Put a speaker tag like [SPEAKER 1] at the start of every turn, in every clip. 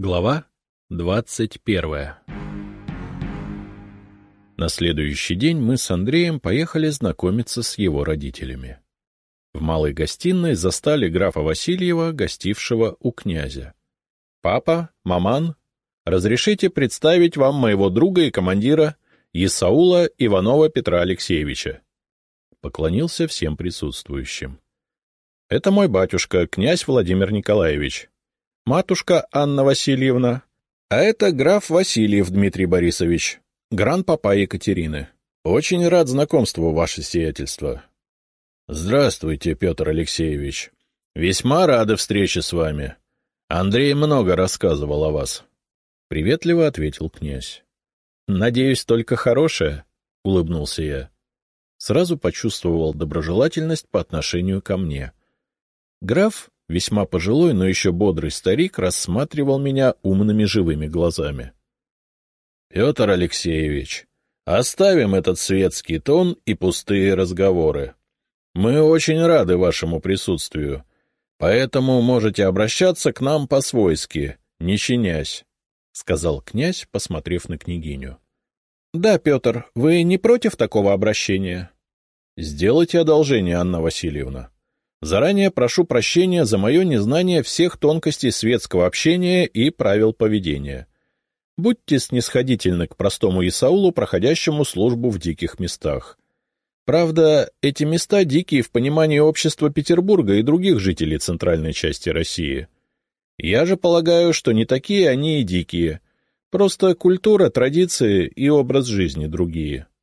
[SPEAKER 1] Глава двадцать первая На следующий день мы с Андреем поехали знакомиться с его родителями. В малой гостиной застали графа Васильева, гостившего у князя. — Папа, маман, разрешите представить вам моего друга и командира Исаула Иванова Петра Алексеевича. Поклонился всем присутствующим. — Это мой батюшка, князь Владимир Николаевич, матушка Анна Васильевна, а это граф Васильев Дмитрий Борисович, гран-папа Екатерины. Очень рад знакомству, ваше сиятельство. — Здравствуйте, Петр Алексеевич. Весьма рады встрече с вами. Андрей много рассказывал о вас. — приветливо ответил князь. — Надеюсь, только хорошее, — улыбнулся я. Сразу почувствовал доброжелательность по отношению ко мне. Граф Весьма пожилой, но еще бодрый старик рассматривал меня умными живыми глазами. — Петр Алексеевич, оставим этот светский тон и пустые разговоры. Мы очень рады вашему присутствию, поэтому можете обращаться к нам по-свойски, не чинясь, — сказал князь, посмотрев на княгиню. — Да, Петр, вы не против такого обращения? — Сделайте одолжение, Анна Васильевна. — Заранее прошу прощения за мое незнание всех тонкостей светского общения и правил поведения. Будьте снисходительны к простому Исаулу, проходящему службу в диких местах. Правда, эти места дикие в понимании общества Петербурга и других жителей центральной части России. Я же полагаю, что не такие они и дикие. Просто культура, традиции и образ жизни другие. —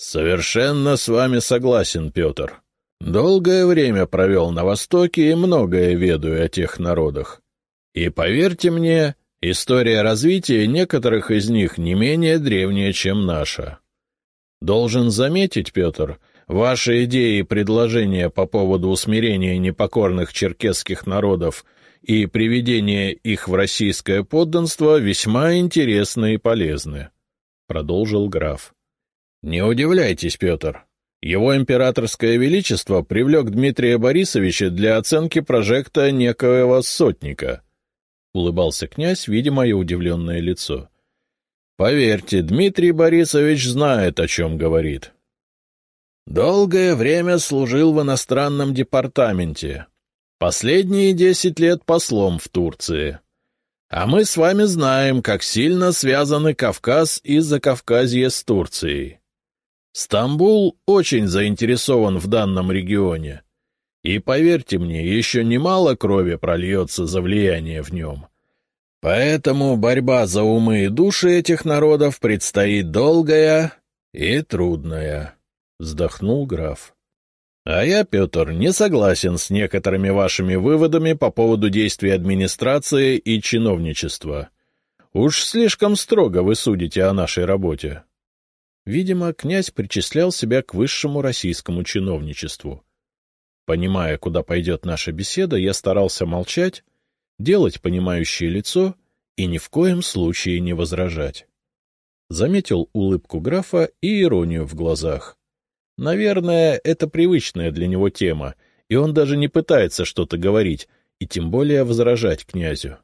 [SPEAKER 1] Совершенно с вами согласен, Петр, Долгое время провел на Востоке и многое ведаю о тех народах. И поверьте мне, история развития некоторых из них не менее древняя, чем наша. Должен заметить, Петр, ваши идеи и предложения по поводу усмирения непокорных черкесских народов и приведения их в российское подданство весьма интересны и полезны, — продолжил граф. — Не удивляйтесь, Петр, его императорское величество привлек Дмитрия Борисовича для оценки прожекта некоего сотника. Улыбался князь, видя мое удивленное лицо. Поверьте, Дмитрий Борисович знает, о чем говорит. Долгое время служил в иностранном департаменте. Последние десять лет послом в Турции. А мы с вами знаем, как сильно связаны Кавказ и Закавказье с Турцией. Стамбул очень заинтересован в данном регионе. И, поверьте мне, еще немало крови прольется за влияние в нем. Поэтому борьба за умы и души этих народов предстоит долгая и трудная, — вздохнул граф. А я, Петр, не согласен с некоторыми вашими выводами по поводу действий администрации и чиновничества. Уж слишком строго вы судите о нашей работе. Видимо, князь причислял себя к высшему российскому чиновничеству. Понимая, куда пойдет наша беседа, я старался молчать, делать понимающее лицо и ни в коем случае не возражать. Заметил улыбку графа и иронию в глазах. Наверное, это привычная для него тема, и он даже не пытается что-то говорить, и тем более возражать князю.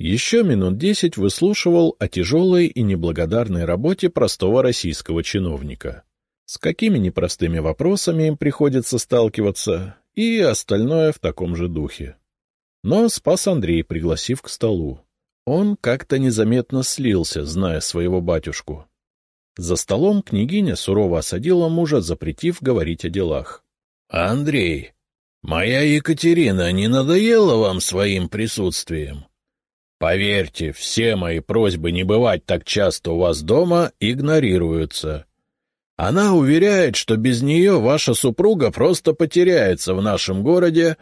[SPEAKER 1] Еще минут десять выслушивал о тяжелой и неблагодарной работе простого российского чиновника. С какими непростыми вопросами им приходится сталкиваться, и остальное в таком же духе. Но спас Андрей, пригласив к столу. Он как-то незаметно слился, зная своего батюшку. За столом княгиня сурово осадила мужа, запретив говорить о делах. — Андрей, моя Екатерина не надоела вам своим присутствием? Поверьте, все мои просьбы не бывать так часто у вас дома игнорируются. Она уверяет, что без нее ваша супруга просто потеряется в нашем городе,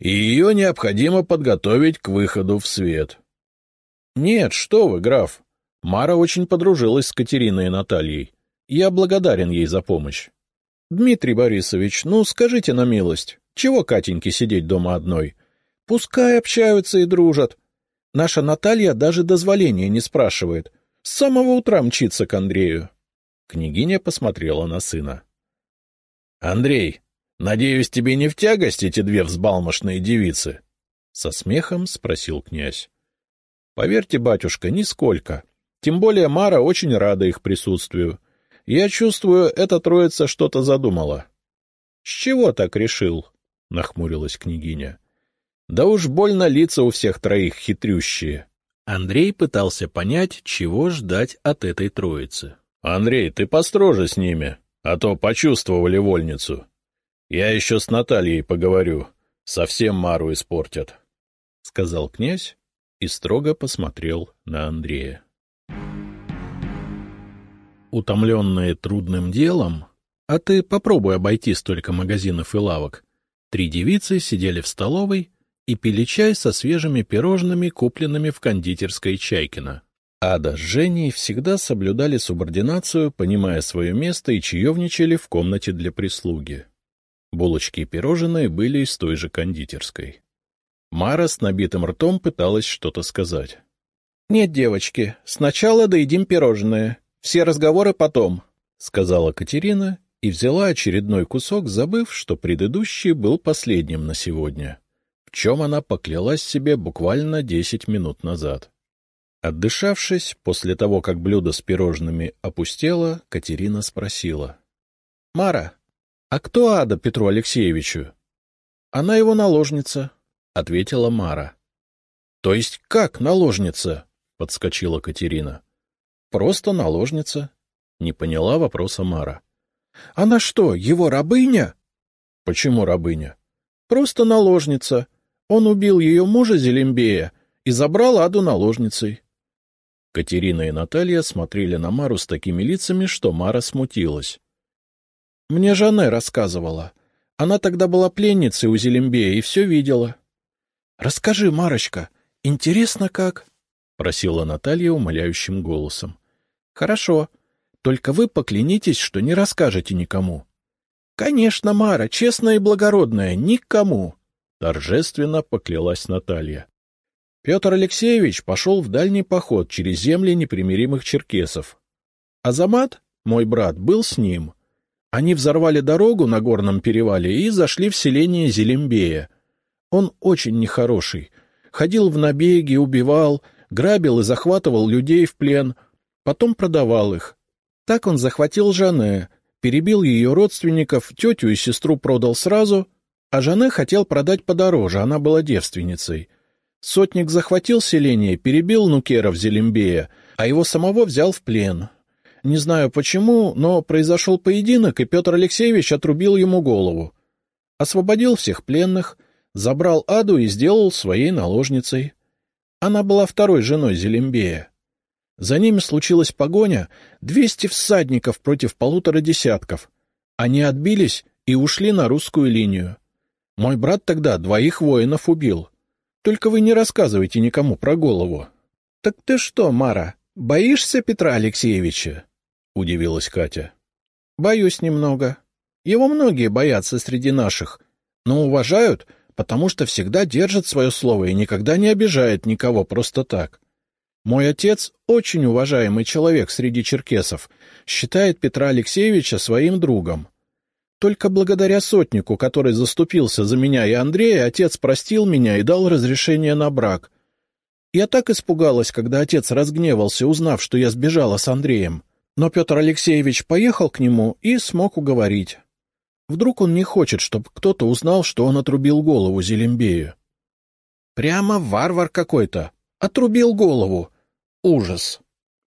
[SPEAKER 1] и ее необходимо подготовить к выходу в свет. — Нет, что вы, граф. Мара очень подружилась с Катериной и Натальей. Я благодарен ей за помощь. — Дмитрий Борисович, ну скажите на милость, чего Катеньке сидеть дома одной? Пускай общаются и дружат. Наша Наталья даже дозволения не спрашивает. С самого утра мчится к Андрею. Княгиня посмотрела на сына. — Андрей, надеюсь, тебе не в тягость эти две взбалмошные девицы? — со смехом спросил князь. — Поверьте, батюшка, нисколько. Тем более Мара очень рада их присутствию. Я чувствую, эта троица что-то задумала. — С чего так решил? — нахмурилась княгиня. — Да уж больно лица у всех троих хитрющие. Андрей пытался понять, чего ждать от этой троицы. — Андрей, ты построже с ними, а то почувствовали вольницу. Я еще с Натальей поговорю. Совсем Мару испортят, — сказал князь и строго посмотрел на Андрея. Утомленные трудным делом, а ты попробуй обойти столько магазинов и лавок, три девицы сидели в столовой и пили чай со свежими пирожными, купленными в кондитерской Чайкина. Ада с Женей всегда соблюдали субординацию, понимая свое место, и чаевничали в комнате для прислуги. Булочки и пирожные были из той же кондитерской. Мара с набитым ртом пыталась что-то сказать. — Нет, девочки, сначала доедим пирожные. Все разговоры потом, — сказала Катерина и взяла очередной кусок, забыв, что предыдущий был последним на сегодня, чем она поклялась себе буквально десять минут назад. Отдышавшись, после того, как блюдо с пирожными опустело, Катерина спросила. — Мара, а кто Ада Петру Алексеевичу? — Она его наложница, — ответила Мара. — То есть как наложница? — подскочила Катерина. — Просто наложница. Не поняла вопроса Мара. — Она что, его рабыня? — Почему рабыня? — Просто наложница. Он убил ее мужа Зелембея и забрал Аду наложницей. Катерина и Наталья смотрели на Мару с такими лицами, что Мара смутилась. — Мне Жанне рассказывала. Она тогда была пленницей у Зелембея и все видела. — Расскажи, Марочка, интересно как? — просила Наталья умоляющим голосом. — Хорошо. Только вы поклянитесь, что не расскажете никому. — Конечно, Мара, честная и благородная, никому! — торжественно поклялась Наталья. Петр Алексеевич пошел в дальний поход через земли непримиримых черкесов. Азамат, мой брат, был с ним. Они взорвали дорогу на горном перевале и зашли в селение Зелембея. Он очень нехороший. Ходил в набеги, убивал, грабил и захватывал людей в плен, потом продавал их. Так он захватил Жанне, перебил ее родственников, тетю и сестру продал сразу, а Жанне хотел продать подороже, она была девственницей — Сотник захватил селение, перебил нукеров Зелембея, а его самого взял в плен. Не знаю почему, но произошел поединок, и Петр Алексеевич отрубил ему голову. Освободил всех пленных, забрал Аду и сделал своей наложницей. Она была второй женой Зелембея. За ними случилась погоня, двести всадников против полутора десятков. Они отбились и ушли на русскую линию. Мой брат тогда двоих воинов убил. Только вы не рассказывайте никому про голову. — Так ты что, Мара, боишься Петра Алексеевича? — удивилась Катя. — Боюсь немного. Его многие боятся среди наших, но уважают, потому что всегда держит свое слово и никогда не обижает никого просто так. Мой отец — очень уважаемый человек среди черкесов, считает Петра Алексеевича своим другом. Только благодаря сотнику, который заступился за меня и Андрея, отец простил меня и дал разрешение на брак. Я так испугалась, когда отец разгневался, узнав, что я сбежала с Андреем. Но Петр Алексеевич поехал к нему и смог уговорить. Вдруг он не хочет, чтобы кто-то узнал, что он отрубил голову Зелембею. Прямо варвар какой-то. Отрубил голову. Ужас.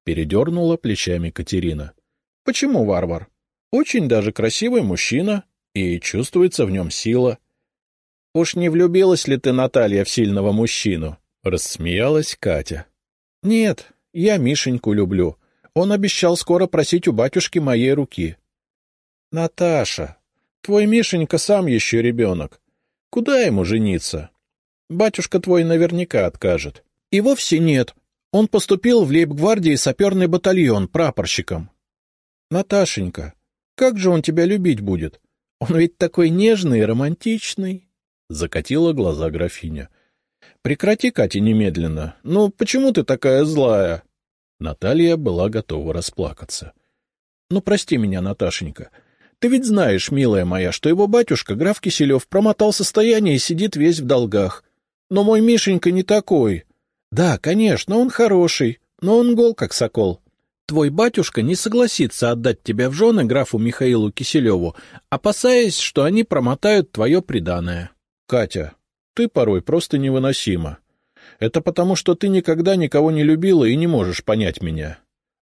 [SPEAKER 1] Передернула плечами Катерина. — Почему варвар? Очень даже красивый мужчина, и чувствуется в нем сила. — Уж не влюбилась ли ты, Наталья, в сильного мужчину? — рассмеялась Катя. — Нет, я Мишеньку люблю. Он обещал скоро просить у батюшки моей руки. — Наташа, твой Мишенька сам еще ребенок. Куда ему жениться? Батюшка твой наверняка откажет. — И вовсе нет. Он поступил в лейб-гвардии саперный батальон прапорщиком. — Наташенька, как же он тебя любить будет? Он ведь такой нежный и романтичный. Закатила глаза графиня. — Прекрати, Катя, немедленно. Ну, почему ты такая злая? Наталья была готова расплакаться. — Ну, прости меня, Наташенька. Ты ведь знаешь, милая моя, что его батюшка, граф Киселев, промотал состояние и сидит весь в долгах. Но мой Мишенька не такой. Да, конечно, он хороший, но он гол, как сокол. Твой батюшка не согласится отдать тебя в жены графу Михаилу Киселеву, опасаясь, что они промотают твое преданное. Катя, ты порой просто невыносима. Это потому, что ты никогда никого не любила и не можешь понять меня.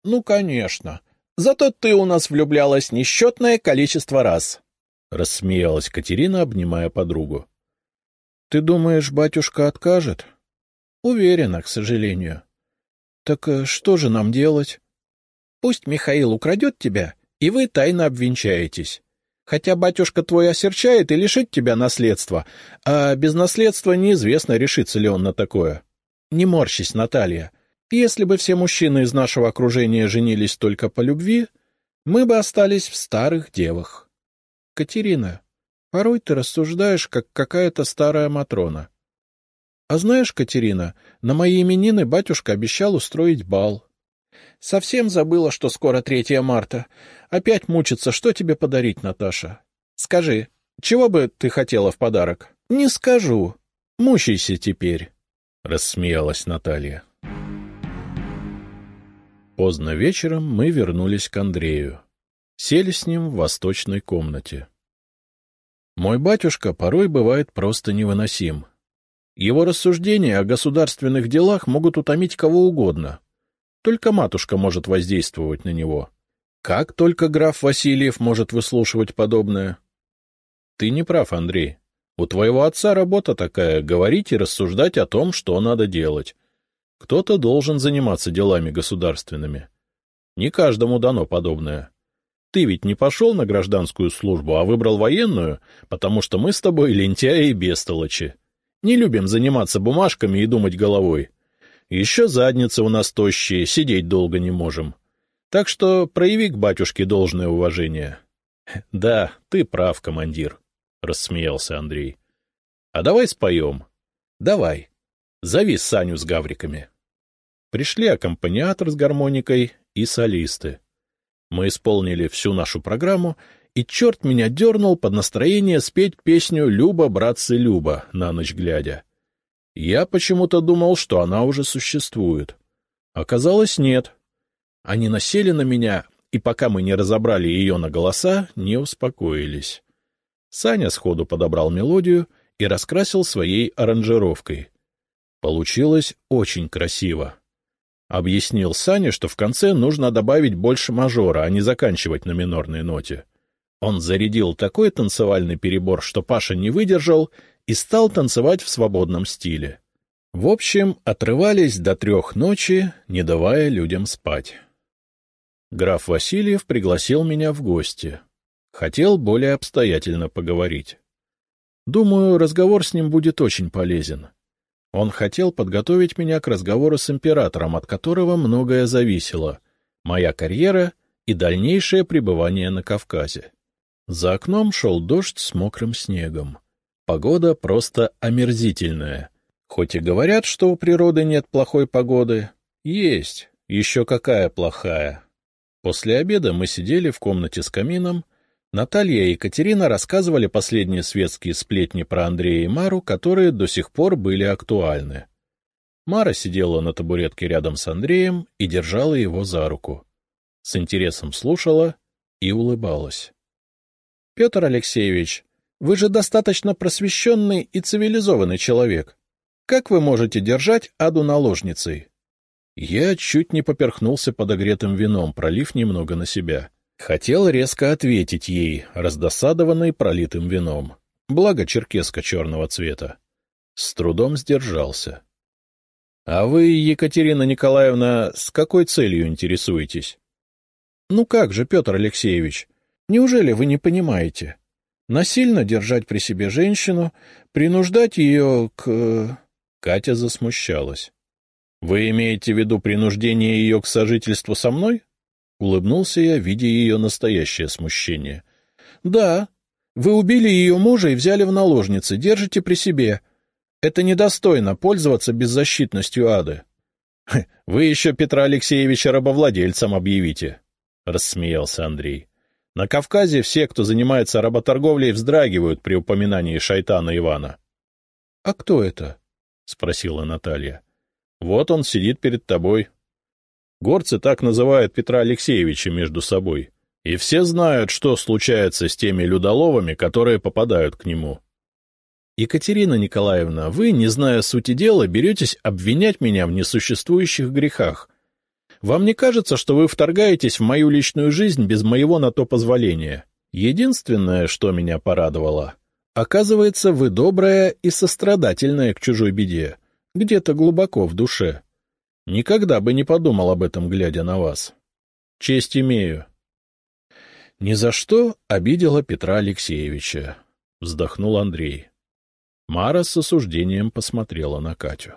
[SPEAKER 1] Ну, конечно. Зато ты у нас влюблялась несчетное количество раз. Рассмеялась Катерина, обнимая подругу. Ты думаешь, батюшка откажет? Уверена, к сожалению. Так э, что же нам делать? Пусть Михаил украдет тебя, и вы тайно обвенчаетесь. Хотя батюшка твой осерчает и лишит тебя наследства, а без наследства неизвестно, решится ли он на такое. Не морщись, Наталья. Если бы все мужчины из нашего окружения женились только по любви, мы бы остались в старых девах. Катерина, порой ты рассуждаешь, как какая-то старая Матрона. А знаешь, Катерина, на мои именины батюшка обещал устроить бал. Совсем забыла, что скоро 3 марта. Опять мучиться, что тебе подарить, Наташа? Скажи, чего бы ты хотела в подарок? Не скажу. Мучайся теперь, — рассмеялась Наталья. Поздно вечером мы вернулись к Андрею. Сели с ним в восточной комнате. Мой батюшка порой бывает просто невыносим. Его рассуждения о государственных делах могут утомить кого угодно, только матушка может воздействовать на него. Как только граф Васильев может выслушивать подобное? Ты не прав, Андрей. У твоего отца работа такая — говорить и рассуждать о том, что надо делать. Кто-то должен заниматься делами государственными. Не каждому дано подобное. Ты ведь не пошел на гражданскую службу, а выбрал военную, потому что мы с тобой лентяи и бестолочи. Не любим заниматься бумажками и думать головой. Еще задницы у нас тощие, сидеть долго не можем. Так что прояви к батюшке должное уважение. — Да, ты прав, командир, — рассмеялся Андрей. — А давай споем. — Давай. Зови Саню с гавриками. Пришли аккомпаниатор с гармоникой и солисты. Мы исполнили всю нашу программу, и черт меня дернул под настроение спеть песню «Люба, братцы, Люба» на ночь глядя. Я почему-то думал, что она уже существует. Оказалось, нет. Они насели на меня, и пока мы не разобрали ее на голоса, не успокоились. Саня сходу подобрал мелодию и раскрасил своей аранжировкой. Получилось очень красиво. Объяснил Саня, что в конце нужно добавить больше мажора, а не заканчивать на минорной ноте. Он зарядил такой танцевальный перебор, что Паша не выдержал и стал танцевать в свободном стиле. В общем, отрывались до трех ночи, не давая людям спать. Граф Васильев пригласил меня в гости. Хотел более обстоятельно поговорить. Думаю, разговор с ним будет очень полезен. Он хотел подготовить меня к разговору с императором, от которого многое зависело — моя карьера и дальнейшее пребывание на Кавказе. За окном шел дождь с мокрым снегом. Погода просто омерзительная. Хоть и говорят, что у природы нет плохой погоды, есть, еще какая плохая. После обеда мы сидели в комнате с камином, Наталья и Екатерина рассказывали последние светские сплетни про Андрея и Мару, которые до сих пор были актуальны. Мара сидела на табуретке рядом с Андреем и держала его за руку. С интересом слушала и улыбалась. — Петр Алексеевич, вы же достаточно просвещенный и цивилизованный человек. Как вы можете держать Аду наложницей? Я чуть не поперхнулся подогретым вином, пролив немного на себя. Хотел резко ответить ей, раздосадованный пролитым вином. Благо черкеска черного цвета. С трудом сдержался. — А вы, Екатерина Николаевна, с какой целью интересуетесь? — Ну как же, Петр Алексеевич, неужели вы не понимаете? Насильно держать при себе женщину, принуждать ее к... Катя засмущалась. — Вы имеете в виду принуждение ее к сожительству со мной? Улыбнулся я, видя ее настоящее смущение. — Да. Вы убили ее мужа и взяли в наложницы, держите при себе. Это недостойно пользоваться беззащитностью ады. — Вы еще Петра Алексеевича рабовладельцем объявите, — рассмеялся Андрей. На Кавказе все, кто занимается работорговлей, вздрагивают при упоминании шайтана Ивана. — А кто это? — спросила Наталья. Вот он сидит перед тобой. Горцы так называют Петра Алексеевича между собой. И все знают, что случается с теми людоловами, которые попадают к нему. Екатерина Николаевна, вы, не зная сути дела, беретесь обвинять меня в несуществующих грехах. Вам не кажется, что вы вторгаетесь в мою личную жизнь без моего на то позволения? Единственное, что меня порадовало, оказывается, вы добрая и сострадательная к чужой беде, где-то глубоко в душе. Никогда бы не подумал об этом, глядя на вас. Честь имею. Ни за что обидела Петра Алексеевича, — вздохнул Андрей. Мара с осуждением посмотрела на Катю.